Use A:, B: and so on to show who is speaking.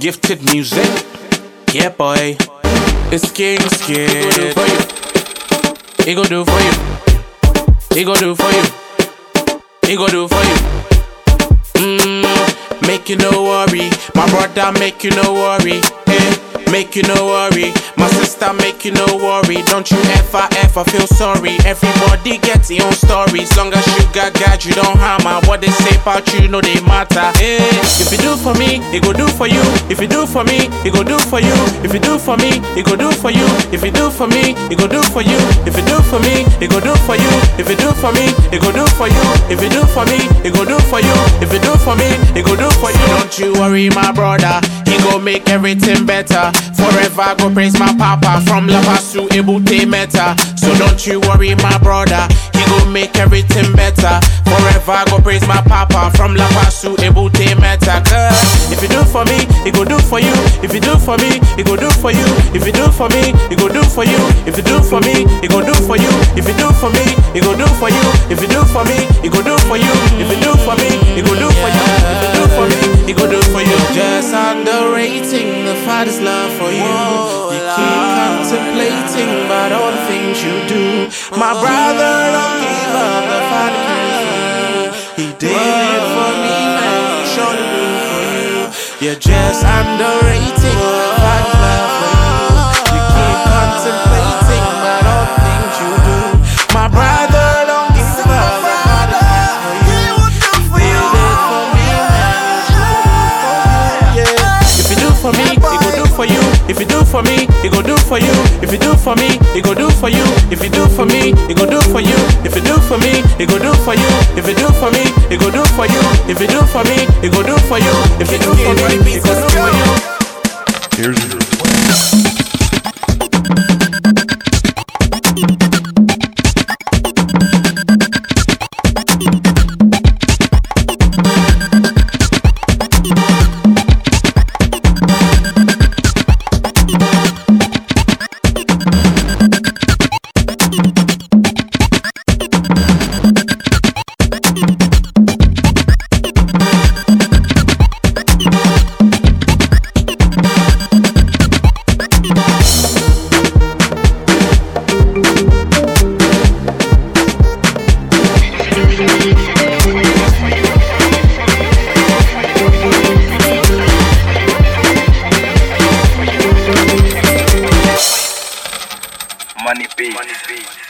A: gifted music. Yeah, boy. It's King Skid. He go do for you. He go do for you. He go do for you. Mmm, make you no worry. My brother, make you no worry. Eh, make you no worry. My sister, make you no worry. Don't you ever, ever feel sorry. Everybody gets their own stories. Long as you got God, you don't hammer. What they say about you, no they matter. Eh, if you do for me, he go do for you. If you do for me, he go do for you. If you do for me, he go do for you. If you do for me, he go do for you. If you do for me, he go do for you. If you do for me, he go do for you. If you do for me, he go do for you. If you do for me, he go do for you. Don't you worry, my brother. He go make everything better. Forever go praise my papa from Paz to Ebute Meta. So don't you worry, my brother. He go make everything better. Forever go praise my papa from Paz to Ebute Meta. Cause if you do for me, he go do for you. If you do for me, he go do for you. If you do for me, he go do for you. If you do for me, he go do for you. If you do for me, he go do for you. If you do for me, underrating the father's love for you. You keep contemplating about all the things you do. My brother don't give up the father. He did it for me, man. He surely will for you. You're just underrating If you do for me, he go do for you. If you do for me, he go do for you. If you do for me, he go do for you. If you do for me, he go do for you. If you do for me, he go do for you. If you do for me, he go do for you. If you do for me,
B: Money beat.
C: Money beat.